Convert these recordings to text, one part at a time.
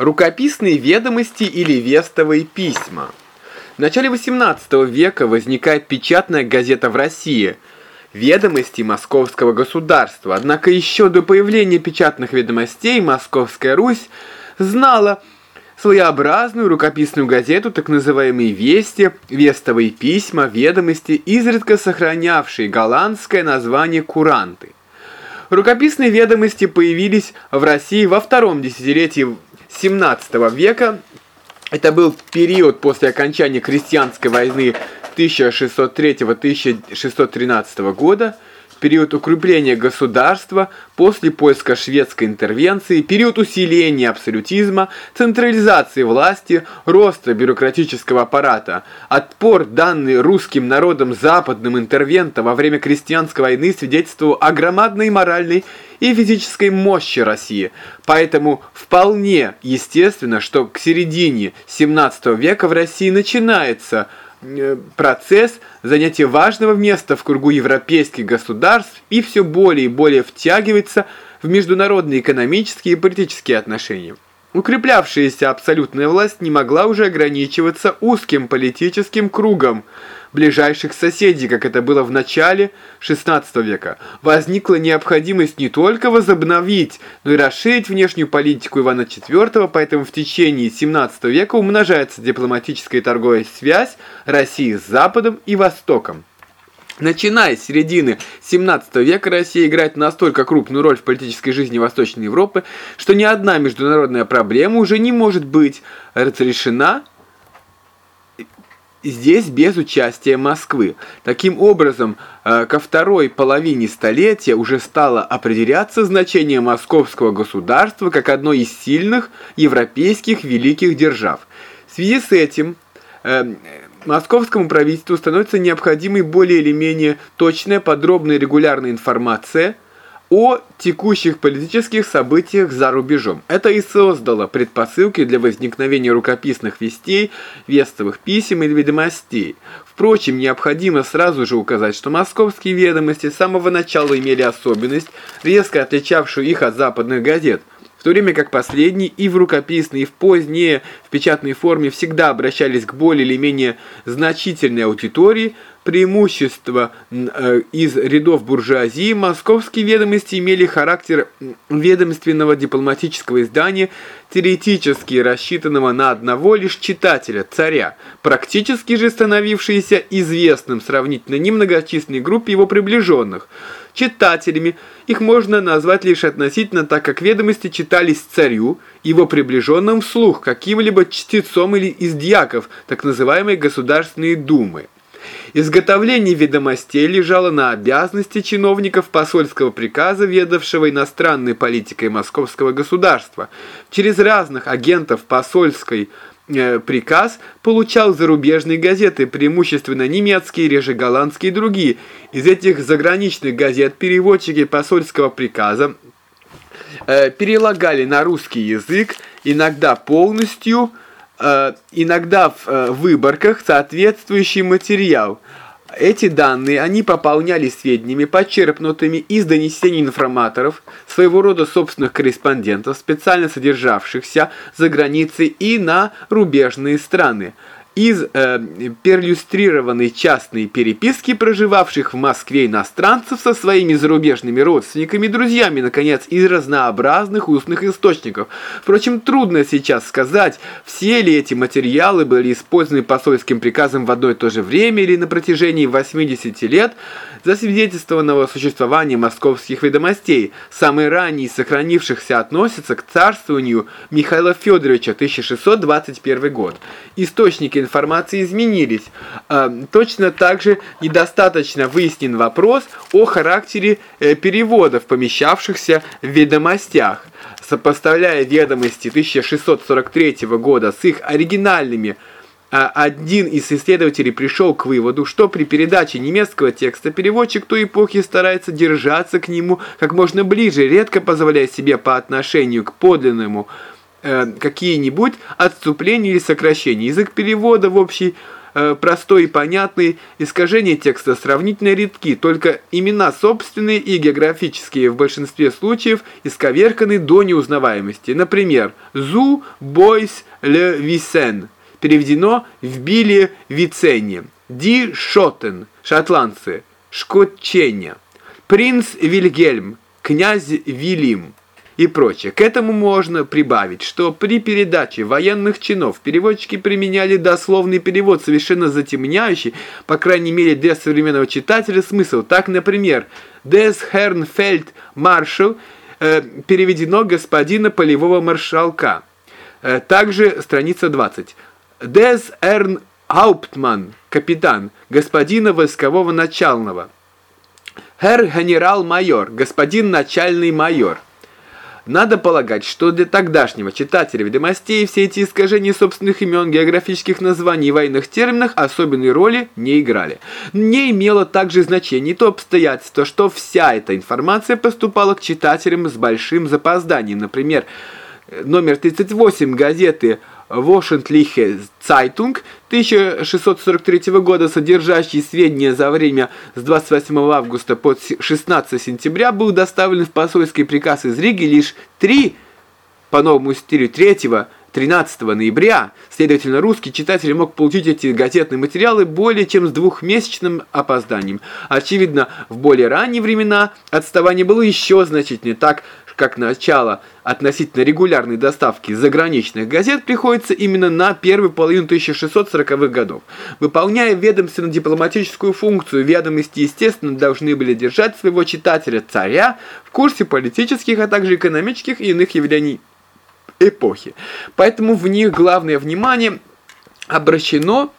Рукописные ведомости или вестовые письма. В начале XVIII века возникает печатная газета в России «Ведомости Московского государства». Однако еще до появления печатных ведомостей Московская Русь знала своеобразную рукописную газету, так называемые «Вести», «Вестовые письма», «Ведомости», изредка сохранявшие голландское название «Куранты». Рукописные ведомости появились в России во втором десятилетии 17 века. Это был период после окончания крестьянской войны 1603-1613 года – период укрепления государства после польско-шведской интервенции, период усиления абсолютизма, централизации власти, роста бюрократического аппарата, отпор, данный русским народом западным интервентам во время крестьянской войны свидетельствовал о громадной моральной и физической мощи России. Поэтому вполне естественно, что к середине 17 века в России начинается – процесс занятия важного места в кругу европейских государств и все более и более втягивается в международные экономические и политические отношения. Укреплявшаяся абсолютная власть не могла уже ограничиваться узким политическим кругом ближайших соседей, как это было в начале XVI века. Возникла необходимость не только возобновить, но и расширить внешнюю политику Ивана IV, поэтому в течение XVII века умножается дипломатическая и торговая связь России с Западом и Востоком. Начиная с середины 17 века Россия играет настолько крупную роль в политической жизни Восточной Европы, что ни одна международная проблема уже не может быть разрешена здесь без участия Москвы. Таким образом, э, ко второй половине столетия уже стало определяться значение московского государства как одной из сильных европейских великих держав. В связи с этим э, Московскому правительству становится необходимой более или менее точная, подробная регулярная информация о текущих политических событиях за рубежом. Это и создало предпосылки для возникновения рукописных вестей, вестовых писем и ведомостей. Впрочем, необходимо сразу же указать, что московские ведомости с самого начала имели особенность, резко отличавшую их от западных газет – в то время как последние и в рукописной, и в позднее, в печатной форме всегда обращались к более или менее значительной аудитории, преимущество э, из рядов буржуазии, московские ведомости имели характер ведомственного дипломатического издания, теоретически рассчитанного на одного лишь читателя, царя, практически же становившиеся известным сравнительно немногочисленной группе его приближенных – читателями. Их можно назвать лишь относительно, так как ведомости читались царю, его приближенным вслух, каким-либо чтецом или из дьяков, так называемой Государственной Думы. Изготовление ведомостей лежало на обязанности чиновников посольского приказа, ведавшего иностранной политикой московского государства. Через разных агентов посольской Э, приказ получал зарубежные газеты, преимущественно немецкие, реже голландские и другие. Из этих заграничных газет переводчики посольского приказа э, перелагали на русский язык, иногда полностью, э, иногда в э, выборках соответствующий материал – эти данные они пополняли сведениями, почерпнутыми из донесений информаторов, своего рода собственных корреспондентов, специально содержавшихся за границей и на рубежные страны из э, перлюстрированной частной переписки проживавших в Москве иностранцев со своими зарубежными родственниками и друзьями, наконец, из разнообразных устных источников. Впрочем, трудно сейчас сказать, все ли эти материалы были использованы посольским приказом в одно и то же время или на протяжении 80 лет, засвидетельствованного существования московских ведомостей. Самые ранние сохранившихся относятся к царствованию Михаила Федоровича 1621 год. Источники информации изменились. А, точно так же недостаточно выяснен вопрос о характере э, переводов, помещавшихся в ведомостях. Сопоставляя ведомости 1643 года с их оригинальными а один из исследователей пришел к выводу, что при передаче немецкого текста переводчик той эпохи старается держаться к нему как можно ближе, редко позволяя себе по отношению к подлинному э, какие-нибудь отступления или сокращения. Язык перевода в общей э, простой и понятный, искажения текста сравнительно редки, только имена собственные и географические в большинстве случаев исковерканы до неузнаваемости. Например, «Зу бойс ле висен» переведено «вбили Виценне», «Ди Шотен» шотландцы, «Шкотченя», «Принц Вильгельм», «Князь Вилим» и прочее. К этому можно прибавить, что при передаче военных чинов переводчики применяли дословный перевод, совершенно затемняющий, по крайней мере для современного читателя, смысл. Так, например, «Des Herrn Feld Marshal» э, переведено «господина полевого маршалка». Э, также страница 20. «Des Hauptmann» капитан, господина войскового начального. «Herr генерал-майор» господин начальный майор. Надо полагать, что для тогдашнего читателя ведомостей все эти искажения собственных имен, географических названий и военных терминов особенной роли не играли. Не имело также значения то обстоятельство, что вся эта информация поступала к читателям с большим запозданием. Например, номер 38 газеты Washington Zeitung 1643 года, содержащий сведения за время с 28 августа по 16 сентября, был доставлен в посольский приказ из Риги лишь 3 по новому стилю 3 13 ноября, следовательно, русский читатель мог получить эти газетные материалы более чем с двухмесячным опозданием. Очевидно, в более ранние времена отставание было еще значительнее, так как начало относительно регулярной доставки заграничных газет приходится именно на первую половину 1640-х годов. Выполняя ведомственно-дипломатическую функцию, ведомости, естественно, должны были держать своего читателя-царя в курсе политических, а также экономических и иных явлений эпохи. Поэтому в них главное внимание обращено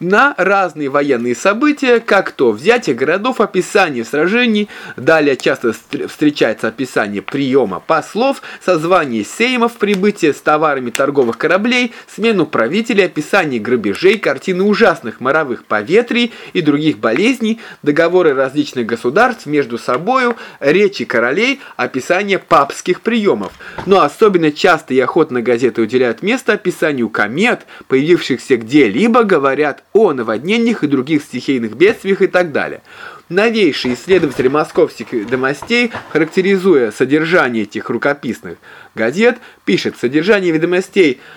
на разные военные события, как то взятие городов, описание сражений, далее часто встречается описание приема послов, созвание сеймов, прибытие с товарами торговых кораблей, смену правителей, описание грабежей, картины ужасных моровых поветрий и других болезней, договоры различных государств между собою, речи королей, описание папских приемов. Но особенно часто и охотно газеты уделяют место описанию комет, появившихся где-либо, говорят о наводнениях и других стихийных бедствиях и так далее. Новейший исследователь московских ведомостей, характеризуя содержание этих рукописных газет, пишет, содержание ведомостей –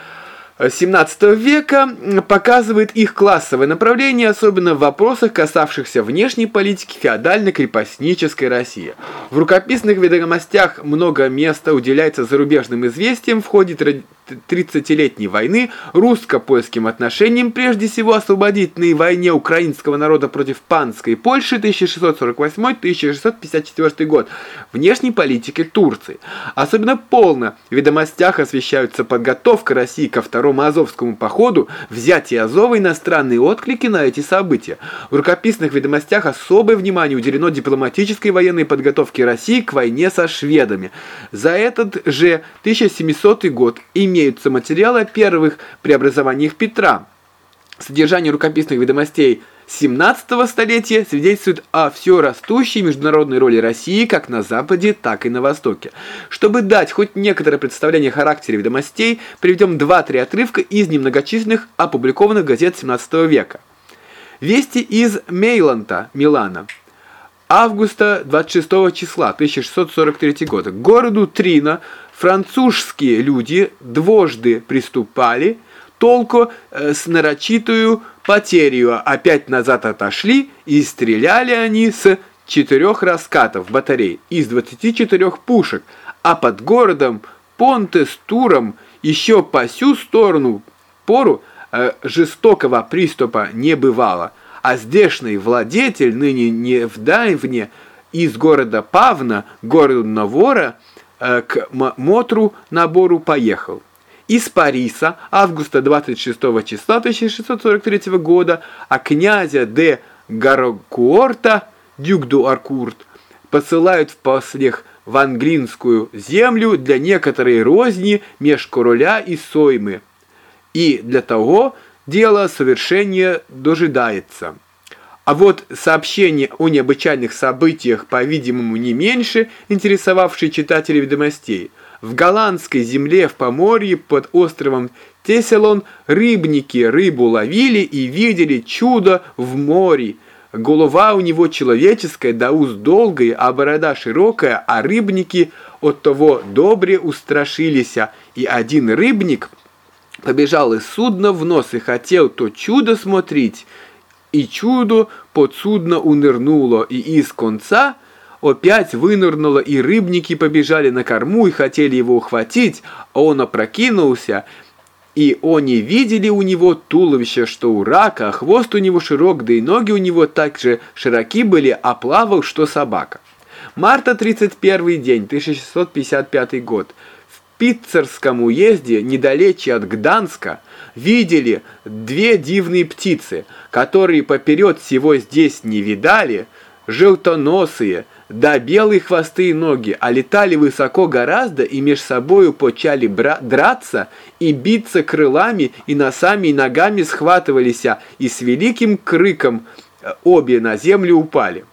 17 века показывает их классовое направление, особенно в вопросах, касавшихся внешней политики феодально-крепостнической России. В рукописных ведомостях много места уделяется зарубежным известиям в ходе 30-летней войны, русско-польским отношениям, прежде всего освободительной войне украинского народа против панской Польши 1648-1654 год, внешней политике Турции. Особенно полно в ведомостях освещаются подготовка России ко второму Азовскому походу, взятие Азова иностранные отклики на эти события. В рукописных ведомостях особое внимание уделено дипломатической военной подготовке России к войне со шведами. За этот же 1700 год имеются материалы о первых преобразованиях Петра. Содержание рукописных ведомостей 17 столетия свидетельствует о все растущей международной роли России как на Западе, так и на Востоке. Чтобы дать хоть некоторое представление о характере ведомостей, приведем два-три отрывка из немногочисленных опубликованных газет 17 века. Вести из Мейланта, Милана. Августа 26 числа 1643 года. К городу Трина французские люди дважды приступали, толку э, с нарочитую потерю, опять назад отошли и стреляли они с четырех раскатов батарей из 24 пушек, а под городом Понте с Туром еще по сю сторону пору э, жестокого приступа не бывало, а здешний владетель ныне не в Дайвне из города Павна, города Навора, Э, к Мотру набору поехал. Из Париса августа 26 числа 1643 года, а князя де Гарокуорта, дюк ду Аркурт, посылают в послех в англинскую землю для некоторой розни меж короля и соймы. И для того дело совершения дожидается. А вот сообщения о необычайных событиях, по-видимому, не меньше, интересовавшие читателей ведомостей. В голландской земле в Поморье под островом Теселон рыбники рыбу ловили и видели чудо в море. Голова у него человеческая, да уст долгая, а борода широкая, а рыбники от того добре устрашились. И один рыбник побежал из судна в нос и хотел то чудо смотреть. И чудо под судно унырнуло, и из конца опять вынырнуло, и рыбники побежали на корму и хотели его ухватить, а он опрокинулся, и они видели у него туловище, что у рака, а хвост у него широк, да и ноги у него так же широки были, а плавал, что собака. Марта 31 день, 1655 год. В Питцерском уезде, недалече от Гданска, видели две дивные птицы, которые поперед всего здесь не видали, желтоносые, да белые хвосты и ноги, а летали высоко гораздо и меж собою почали драться и биться крылами и носами и ногами схватывались, и с великим криком э, обе на землю упали.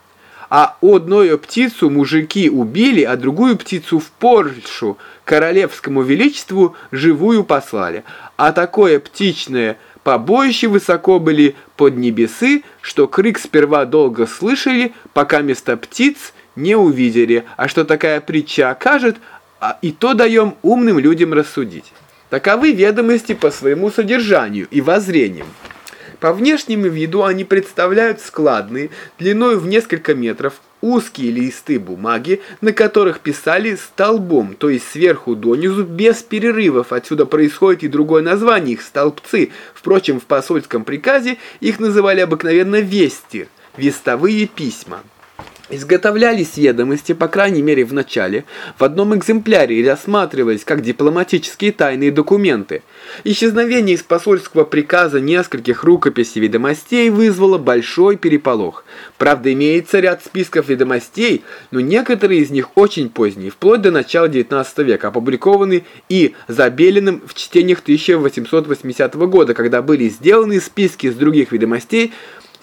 А одную птицу мужики убили, а другую птицу в Польшу королевскому величеству живую послали. А такое птичное побоище высоко были под небесы, что крик сперва долго слышали, пока место птиц не увидели, а что такая притча окажет, а и то даем умным людям рассудить. Таковы ведомости по своему содержанию и воззрениям. По внешнему виду они представляют складные, длиной в несколько метров, узкие листы бумаги, на которых писали столбом, то есть сверху донизу, без перерывов. Отсюда происходит и другое название их – столбцы. Впрочем, в посольском приказе их называли обыкновенно вести, вестовые письма. Изготовлялись ведомости, по крайней мере в начале, в одном экземпляре и рассматривались как дипломатические тайные документы. Исчезновение из посольского приказа нескольких рукописей ведомостей вызвало большой переполох. Правда, имеется ряд списков ведомостей, но некоторые из них очень поздние, вплоть до начала XIX века, опубликованы и Забелиным в чтениях 1880 года, когда были сделаны списки с других ведомостей,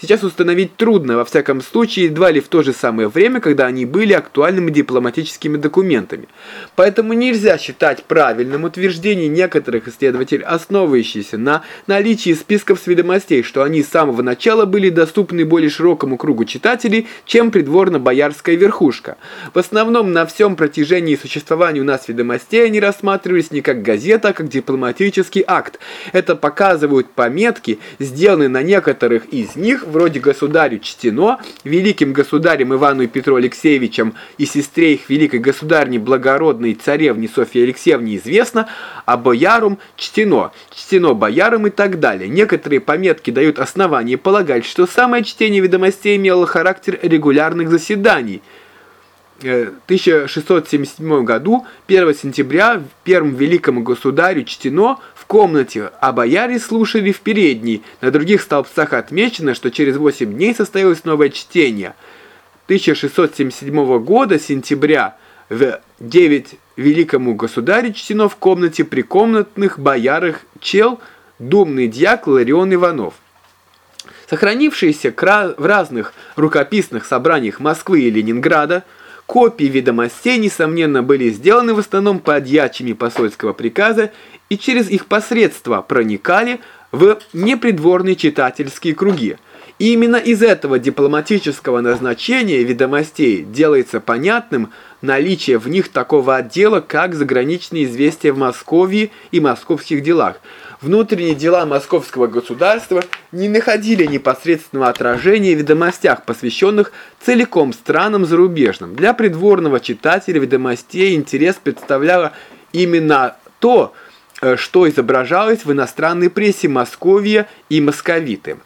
сейчас установить трудно, во всяком случае, едва ли в то же самое время, когда они были актуальными дипломатическими документами. Поэтому нельзя считать правильным утверждение некоторых исследователей, основывающихся на наличии списков с ведомостей, что они с самого начала были доступны более широкому кругу читателей, чем придворно-боярская верхушка. В основном на всем протяжении существования у нас ведомостей они рассматривались не как газета, а как дипломатический акт. Это показывают пометки, сделанные на некоторых из них вроде государю чтено, великим государем Ивану и Петру Алексеевичем и сестре их великой государни благородной царевне Софье Алексеевне известно, а боярам чтено, чтено боярам и так далее. Некоторые пометки дают основание полагать, что самое чтение ведомостей имело характер регулярных заседаний – 1677 э, году, 1 сентября, первому великому государю чтено в комнате, а бояре слушали в передней. На других столбцах отмечено, что через 8 дней состоялось новое чтение. 1677 года, сентября, в 9 великому государю чтено в комнате при комнатных боярах чел, думный дьяк Ларион Иванов. Сохранившиеся в разных рукописных собраниях Москвы и Ленинграда – Копии ведомостей, несомненно, были сделаны в основном подьячими посольского приказа и через их посредство проникали в непридворные читательские круги. Именно из этого дипломатического назначения ведомостей делается понятным наличие в них такого отдела, как заграничные известия в Москве и московских делах – внутренние дела московского государства не находили непосредственного отражения в ведомостях, посвященных целиком странам зарубежным. Для придворного читателя ведомостей интерес представляло именно то, э, что изображалось в иностранной прессе Московия и московиты.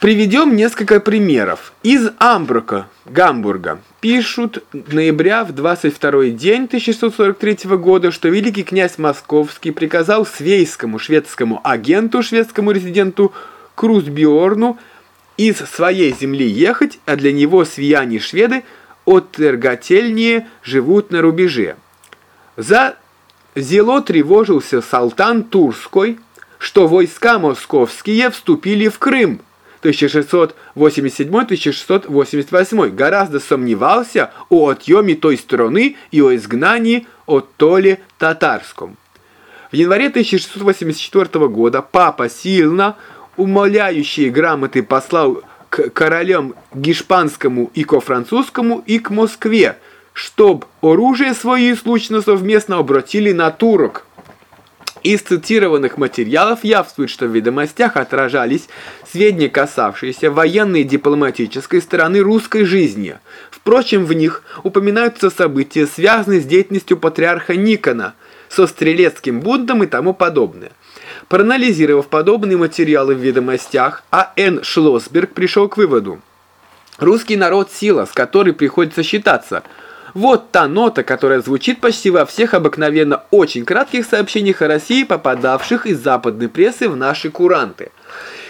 Приведем несколько примеров. Из Амбрука, Гамбурга, пишут ноября в 22 день 1643 года, что великий князь Московский приказал свейскому шведскому агенту, шведскому резиденту Крузбиорну из своей земли ехать, а для него свияне шведы отергательнее живут на рубеже. За зело тревожился Салтан Турской, что войска московские вступили в Крым, 1687-1688 гораздо сомневался о отъеме той страны и о изгнании от Толе татарском. В январе 1684 года папа сильно умоляющие грамоты послал к королям гешпанскому и ко французскому и к Москве, чтоб оружие свое случно совместно обратили на турок. Из цитированных материалов явствует, что в ведомостях отражались сведения, касавшиеся военной и дипломатической стороны русской жизни. Впрочем, в них упоминаются события, связанные с деятельностью патриарха Никона, со стрелецким бунтом и тому подобное. Проанализировав подобные материалы в ведомостях, А.Н. Шлосберг пришел к выводу. Русский народ – сила, с которой приходится считаться – вот та нота, которая звучит почти во всех обыкновенно очень кратких сообщениях о России, попадавших из западной прессы в наши куранты.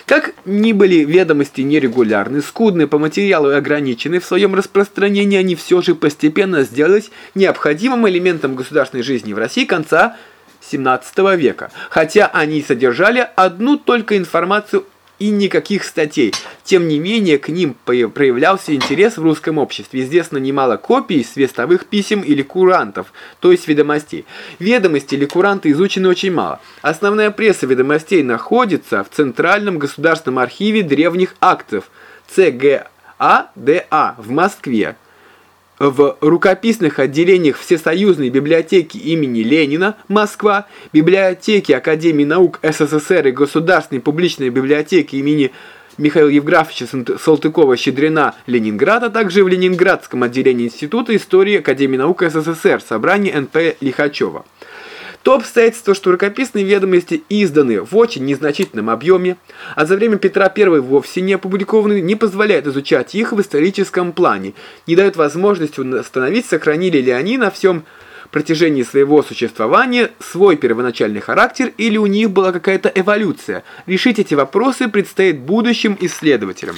Как ни были ведомости нерегулярны, скудны по материалу и ограничены в своем распространении, они все же постепенно сделались необходимым элементом государственной жизни в России конца XVII века, хотя они содержали одну только информацию и никаких статей. Тем не менее, к ним проявлялся интерес в русском обществе. Известно немало копий свестовых писем или курантов, то есть ведомостей. Ведомости или куранты изучены очень мало. Основная пресса ведомостей находится в Центральном государственном архиве древних актов ЦГА ДА в Москве в рукописных отделениях Всесоюзной библиотеки имени Ленина, Москва, библиотеки Академии наук СССР и Государственной публичной библиотеки имени Михаила Евграфовича Салтыкова-Щедрина, Ленинград, а также в Ленинградском отделении Института истории Академии наук СССР, собрание НП Лихачева. То обстоятельство, что рукописные ведомости изданы в очень незначительном объеме, а за время Петра I вовсе не опубликованы, не позволяет изучать их в историческом плане, не дает возможности установить, сохранили ли они на всем протяжении своего существования свой первоначальный характер или у них была какая-то эволюция. Решить эти вопросы предстоит будущим исследователям.